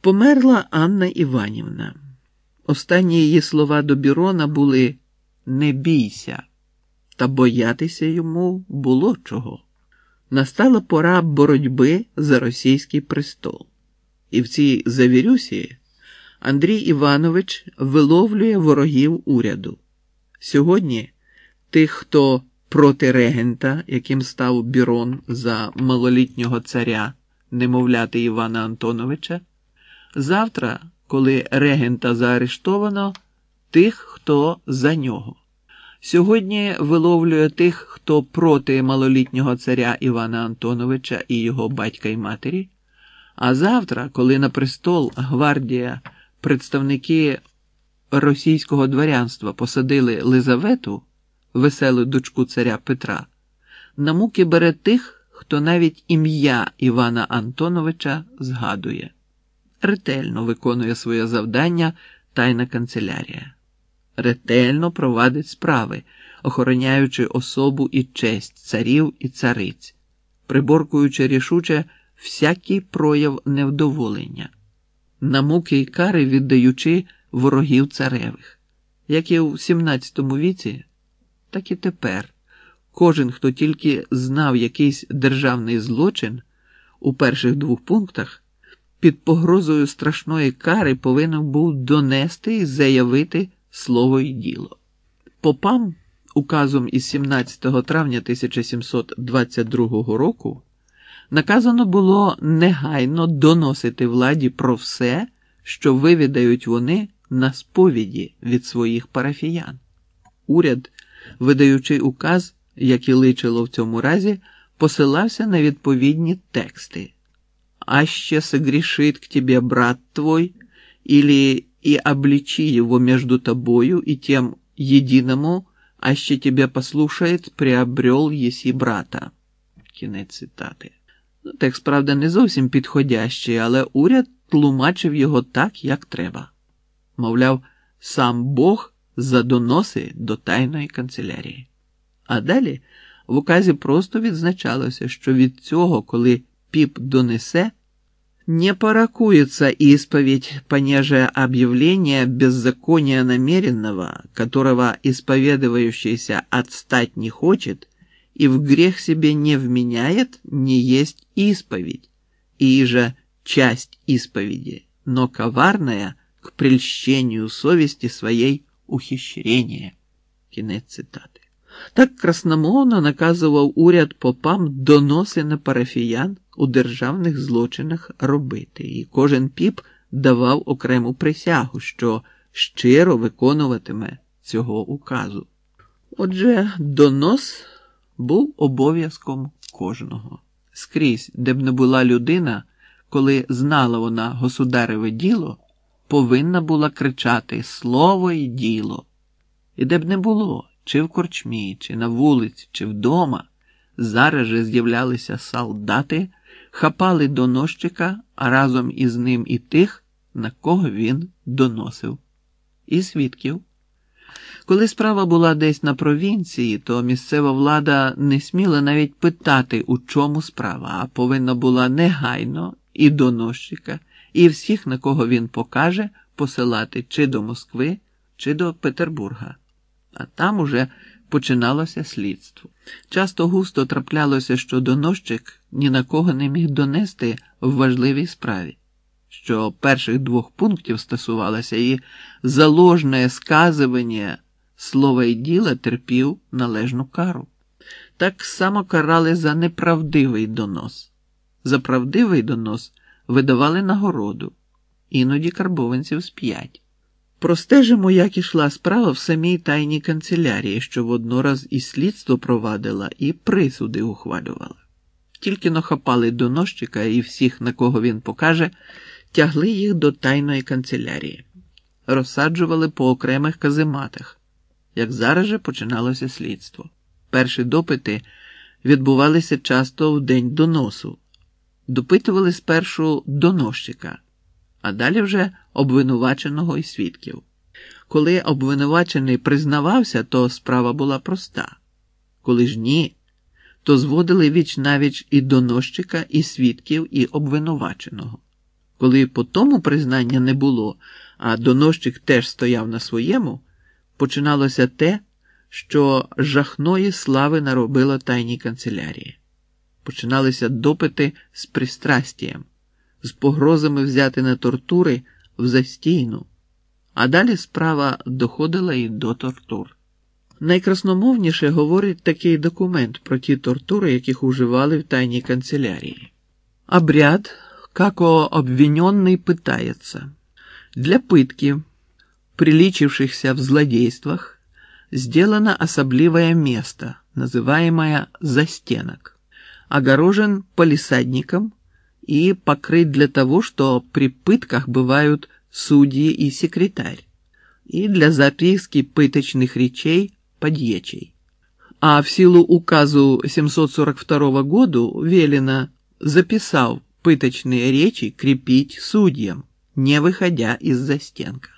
Померла Анна Іванівна. Останні її слова до Бірона були не бійся, та боятися йому було чого. Настала пора боротьби за російський престол. І в цій завірюсі Андрій Іванович виловлює ворогів уряду. Сьогодні тих, хто проти регента, яким став Бірон за малолітнього царя, немовляти Івана Антоновича, завтра, коли регента заарештовано, тих, хто за нього. Сьогодні виловлює тих, хто проти малолітнього царя Івана Антоновича і його батька й матері. А завтра, коли на престол гвардія представники російського дворянства посадили Лизавету, веселу дочку царя Петра, на муки бере тих, хто навіть ім'я Івана Антоновича згадує. Ретельно виконує своє завдання тайна канцелярія. Ретельно провадить справи, охороняючи особу і честь царів і цариць, приборкуючи рішуче всякий прояв невдоволення, на муки й кари віддаючи ворогів царевих, як і в XVII віці, так і тепер. Кожен, хто тільки знав якийсь державний злочин у перших двох пунктах, під погрозою страшної кари повинен був донести і заявити слово й діло. Попам, указом із 17 травня 1722 року, наказано було негайно доносити владі про все, що вивідають вони на сповіді від своїх парафіян. Уряд, видаючи указ, як і личило в цьому разі, посилався на відповідні тексти. «Аще согрешит к тебе брат твой, или и обличи его между тобою и тем единому, аще тебя послушает, приобрел єсі брата. Кінець цитати. Ну, Текст, правда, не зовсім підходящий, але уряд тлумачив його так, як треба. Мовляв, сам Бог за доноси до тайної канцелярії. А далі в указі просто відзначалося, що від цього, коли піп донесе, не поракуется исповедь, понеже объявление беззакония намеренного, которого исповедующийся отстать не хочет и в грех себе не вменяет, не есть исповедь, и же часть исповеди, но коварная к прельщению совести своей ухищрение. Кінець цитати. Так красномовно наказував уряд попам доноси на парафіян у державних злочинах робити, і кожен піп давав окрему присягу, що щиро виконуватиме цього указу. Отже, донос був обов'язком кожного. Скрізь, де б не була людина, коли знала вона государеве діло, повинна була кричати Слово і діло. І де б не було, чи в корчмі, чи на вулиці, чи вдома, зараз же з'являлися солдати, хапали доносчика, а разом із ним і тих, на кого він доносив, і свідків. Коли справа була десь на провінції, то місцева влада не сміла навіть питати, у чому справа, а повинна була негайно і доносчика, і всіх, на кого він покаже, посилати чи до Москви, чи до Петербурга. А там уже починалося слідство. Часто густо траплялося, що доносчик ні на кого не міг донести в важливій справі, що перших двох пунктів стосувалося і заложне сказування слова й діла терпів належну кару. Так само карали за неправдивий донос. За правдивий донос видавали нагороду, іноді карбованців з п'ять. Простежимо, як ішла справа в самій тайній канцелярії, що воднораз і слідство провадила, і присуди ухвалювала. Тільки нахапали доносчика і всіх, на кого він покаже, тягли їх до тайної канцелярії, розсаджували по окремих казематах, як зараз же починалося слідство. Перші допити відбувалися часто в день доносу, допитували спершу доносчика а далі вже обвинуваченого і свідків. Коли обвинувачений признавався, то справа була проста. Коли ж ні, то зводили віч навіч і доносчика, і свідків, і обвинуваченого. Коли по тому признання не було, а доносчик теж стояв на своєму, починалося те, що жахної слави наробило тайній канцелярії. Починалися допити з пристрастієм, з погрозами взяти на тортури в застійну, а далі справа доходила і до тортур. Найкрасномовніше говорить такий документ про ті тортури, яких уживали в тайній канцелярії. Обряд, како обвиненный пытается. Для пытки, приличившихся в злодействах, сделано особливое место, называемое застенок, огорожен палисадником и покрыт для того, что при пытках бывают судьи и секретарь, и для записки пыточных речей подьячей. А в силу указу 742 году велено записал пыточные речи крепить судьям, не выходя из застенка.